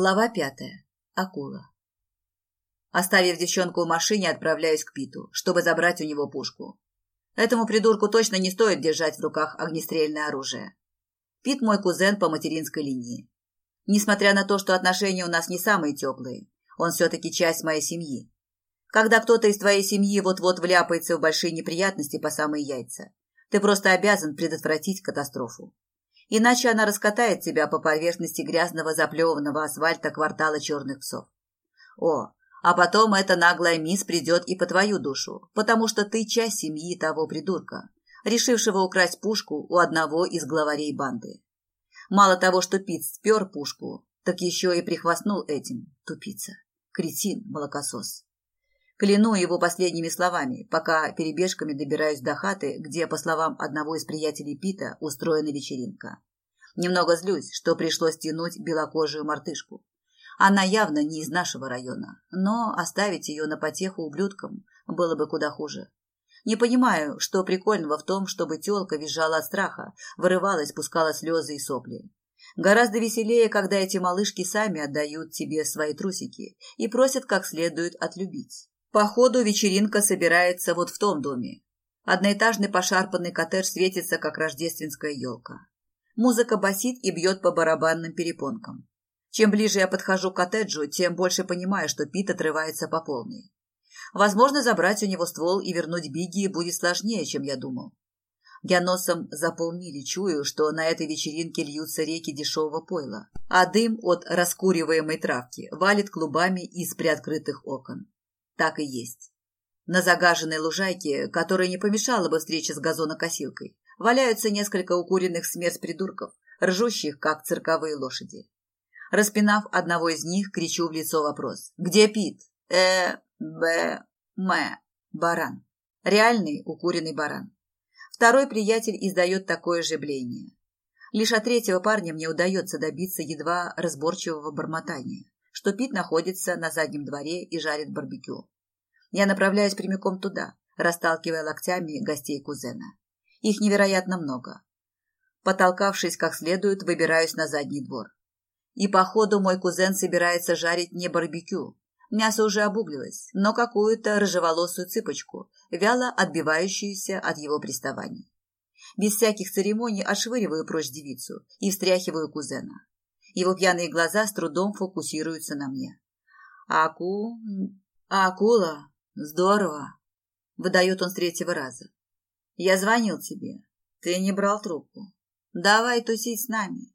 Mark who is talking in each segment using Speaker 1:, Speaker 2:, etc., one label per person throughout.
Speaker 1: Глава пятая. Акула. Оставив девчонку в машине, отправляюсь к Питу, чтобы забрать у него пушку. Этому придурку точно не стоит держать в руках огнестрельное оружие. Пит мой кузен по материнской линии. Несмотря на то, что отношения у нас не самые теплые, он все-таки часть моей семьи. Когда кто-то из твоей семьи вот-вот вляпается в большие неприятности по самые яйца, ты просто обязан предотвратить катастрофу. Иначе она раскатает тебя по поверхности грязного заплеванного асфальта квартала черных псов. О, а потом эта наглая мисс придет и по твою душу, потому что ты часть семьи того придурка, решившего украсть пушку у одного из главарей банды. Мало того, что Пит спер пушку, так еще и прихвастнул этим, тупица, кретин, молокосос. Кляну его последними словами, пока перебежками добираюсь до хаты, где, по словам одного из приятелей Пита, устроена вечеринка. Немного злюсь, что пришлось тянуть белокожую мартышку. Она явно не из нашего района, но оставить ее на потеху ублюдкам было бы куда хуже. Не понимаю, что прикольного в том, чтобы тёлка визжала от страха, вырывалась, пускала слезы и сопли. Гораздо веселее, когда эти малышки сами отдают тебе свои трусики и просят как следует отлюбить. Походу, вечеринка собирается вот в том доме. Одноэтажный пошарпанный коттедж светится, как рождественская елка. Музыка басит и бьет по барабанным перепонкам. Чем ближе я подхожу к коттеджу, тем больше понимаю, что Пит отрывается по полной. Возможно, забрать у него ствол и вернуть Бигги будет сложнее, чем я думал. Я носом за полмили чую, что на этой вечеринке льются реки дешевого пойла, а дым от раскуриваемой травки валит клубами из приоткрытых окон. Так и есть. На загаженной лужайке, которой не помешала бы встреча с газонокосилкой, валяются несколько укуренных смерть придурков, ржущих, как цирковые лошади. Распинав одного из них, кричу в лицо вопрос. «Где Пит?» «Э, Б, М, баран». Реальный укуренный баран. Второй приятель издает такое же блеяние. Лишь от третьего парня мне удается добиться едва разборчивого бормотания что Пит находится на заднем дворе и жарит барбекю. Я направляюсь прямиком туда, расталкивая локтями гостей кузена. Их невероятно много. Потолкавшись как следует, выбираюсь на задний двор. И, походу, мой кузен собирается жарить не барбекю. Мясо уже обуглилось, но какую-то рыжеволосую цыпочку, вяло отбивающуюся от его приставаний. Без всяких церемоний отшвыриваю прочь девицу и встряхиваю кузена. Его пьяные глаза с трудом фокусируются на мне. «Аку... акула... здорово!» — выдает он с третьего раза. «Я звонил тебе. Ты не брал трубку. Давай тусить с нами».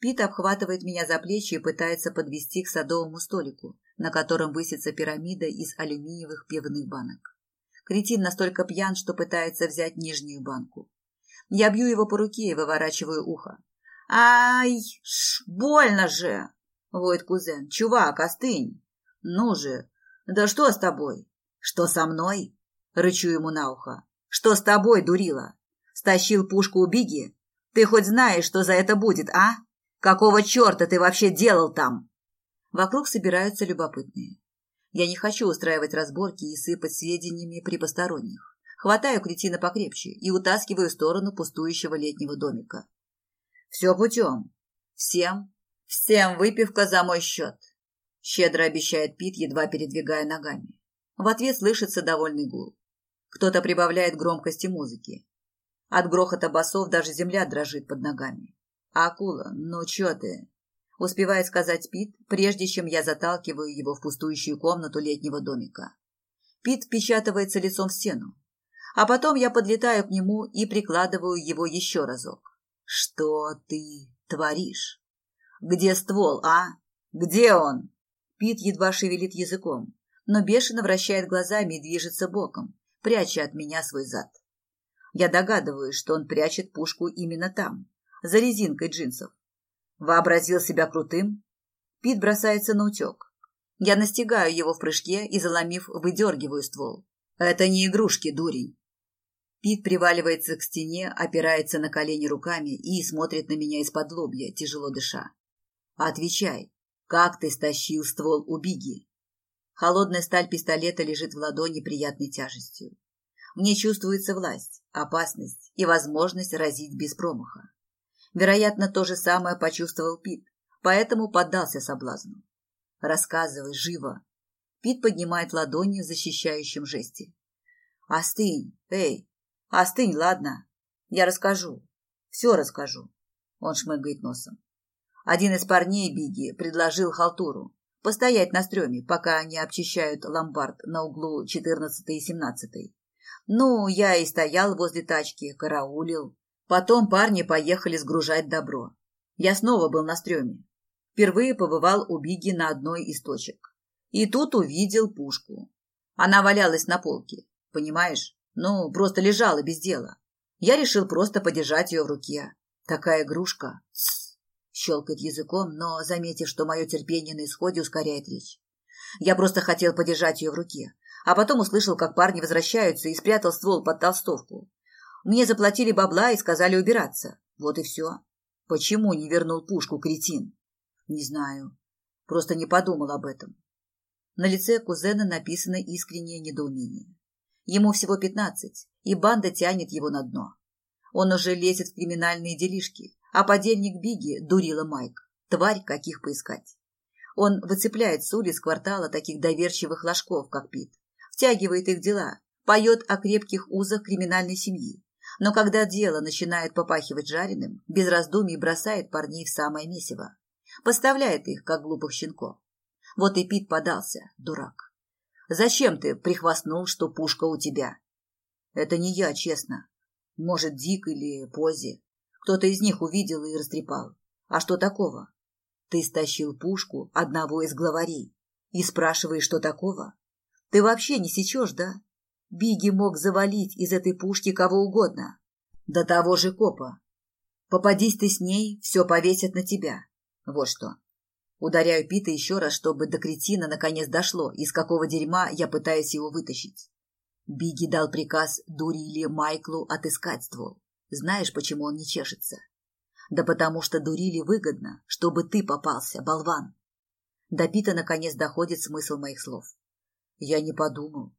Speaker 1: Пит обхватывает меня за плечи и пытается подвести к садовому столику, на котором высится пирамида из алюминиевых пивных банок. Кретин настолько пьян, что пытается взять нижнюю банку. Я бью его по руке и выворачиваю ухо. «Ай, ш, больно же!» — воет кузен. «Чувак, остынь!» «Ну же! Да что с тобой?» «Что со мной?» — рычу ему на ухо. «Что с тобой, дурила? Стащил пушку у Биги? Ты хоть знаешь, что за это будет, а? Какого черта ты вообще делал там?» Вокруг собираются любопытные. Я не хочу устраивать разборки и сыпать сведениями при посторонних. Хватаю кретина покрепче и утаскиваю в сторону пустующего летнего домика. Все путем. Всем, всем выпивка за мой счет. Щедро обещает Пит, едва передвигая ногами. В ответ слышится довольный гул. Кто-то прибавляет громкости музыки. От грохота басов даже земля дрожит под ногами. «Акула, ну чё ты?» Успевает сказать Пит, прежде чем я заталкиваю его в пустующую комнату летнего домика. Пит впечатывается лицом в стену. А потом я подлетаю к нему и прикладываю его еще разок. Что ты творишь? Где ствол, а? Где он? Пит едва шевелит языком, но бешено вращает глазами и движется боком, пряча от меня свой зад. Я догадываюсь, что он прячет пушку именно там, за резинкой джинсов. Вообразил себя крутым? Пит бросается на утек. Я настигаю его в прыжке и, заломив, выдергиваю ствол. Это не игрушки, дурень. Пит приваливается к стене, опирается на колени руками и смотрит на меня из-под лобья, тяжело дыша. «Отвечай, как ты стащил ствол у Биги?» Холодная сталь пистолета лежит в ладони приятной тяжестью. Мне чувствуется власть, опасность и возможность разить без промаха. Вероятно, то же самое почувствовал Пит, поэтому поддался соблазну. Рассказывай живо. Пит поднимает ладони в защищающем жесте. Остынь, эй, остынь, ладно? Я расскажу. Все расскажу. Он шмыгает носом. Один из парней Биги предложил халтуру постоять на стреме, пока они обчищают ломбард на углу 14 и 17. Ну, я и стоял возле тачки, караулил. Потом парни поехали сгружать добро. Я снова был на стреме. Впервые побывал у Биги на одной из точек. И тут увидел пушку. Она валялась на полке, понимаешь? Ну, просто лежала без дела. Я решил просто подержать ее в руке. Такая игрушка. Тс, щелкает языком, но, заметив, что мое терпение на исходе, ускоряет речь. Я просто хотел подержать ее в руке, а потом услышал, как парни возвращаются и спрятал ствол под толстовку. Мне заплатили бабла и сказали убираться. Вот и все. Почему не вернул пушку, кретин? Не знаю. Просто не подумал об этом. На лице кузена написано искреннее недоумение. Ему всего пятнадцать, и банда тянет его на дно. Он уже лезет в криминальные делишки, а подельник Биги дурила Майк. Тварь, каких поискать. Он выцепляет с улиц квартала таких доверчивых ложков, как Пит, втягивает их дела, поет о крепких узах криминальной семьи. Но когда дело начинает попахивать жареным, без раздумий бросает парней в самое месиво. Поставляет их, как глупых щенков. Вот и Пит подался, дурак. Зачем ты прихвастнул, что пушка у тебя? Это не я, честно. Может, Дик или Пози. Кто-то из них увидел и растрепал. А что такого? Ты стащил пушку одного из главарей и спрашиваешь, что такого? Ты вообще не сечешь, да? Биги мог завалить из этой пушки кого угодно. До того же копа. Попадись ты с ней, все повесят на тебя. Вот что. Ударяю Пита еще раз, чтобы до кретина наконец дошло, из какого дерьма я пытаюсь его вытащить. Биги дал приказ Дурили Майклу отыскать ствол. Знаешь, почему он не чешется? Да потому что Дурили выгодно, чтобы ты попался, болван. До Пита наконец доходит смысл моих слов. Я не подумал.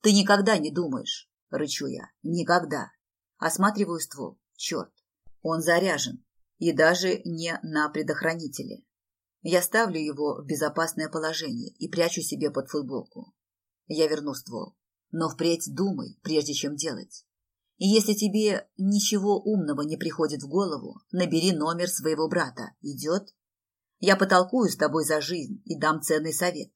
Speaker 1: Ты никогда не думаешь, рычу я. Никогда. Осматриваю ствол. Черт. Он заряжен. И даже не на предохранителе. Я ставлю его в безопасное положение и прячу себе под футболку. Я верну ствол. Но впредь думай, прежде чем делать. И если тебе ничего умного не приходит в голову, набери номер своего брата. Идет? Я потолкую с тобой за жизнь и дам ценный совет.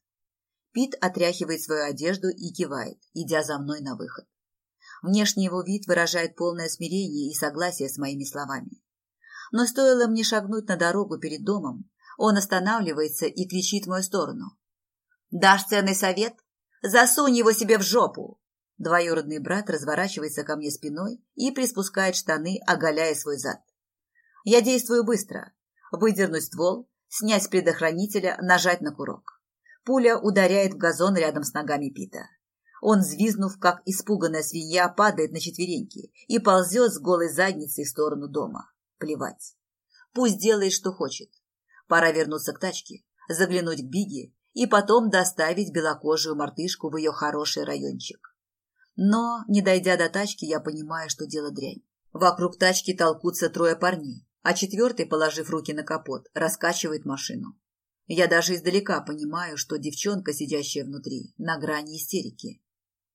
Speaker 1: Пит отряхивает свою одежду и кивает, идя за мной на выход. Внешний его вид выражает полное смирение и согласие с моими словами. Но стоило мне шагнуть на дорогу перед домом, он останавливается и кричит в мою сторону. «Дашь ценный совет? Засунь его себе в жопу!» Двоюродный брат разворачивается ко мне спиной и приспускает штаны, оголяя свой зад. Я действую быстро. Выдернуть ствол, снять предохранителя, нажать на курок. Пуля ударяет в газон рядом с ногами Пита. Он, взвизнув, как испуганная свинья, падает на четвереньки и ползет с голой задницей в сторону дома. Плевать. Пусть делает, что хочет. Пора вернуться к тачке, заглянуть к Биге и потом доставить белокожую мартышку в ее хороший райончик. Но, не дойдя до тачки, я понимаю, что дело дрянь. Вокруг тачки толкутся трое парней, а четвертый, положив руки на капот, раскачивает машину. Я даже издалека понимаю, что девчонка, сидящая внутри, на грани истерики.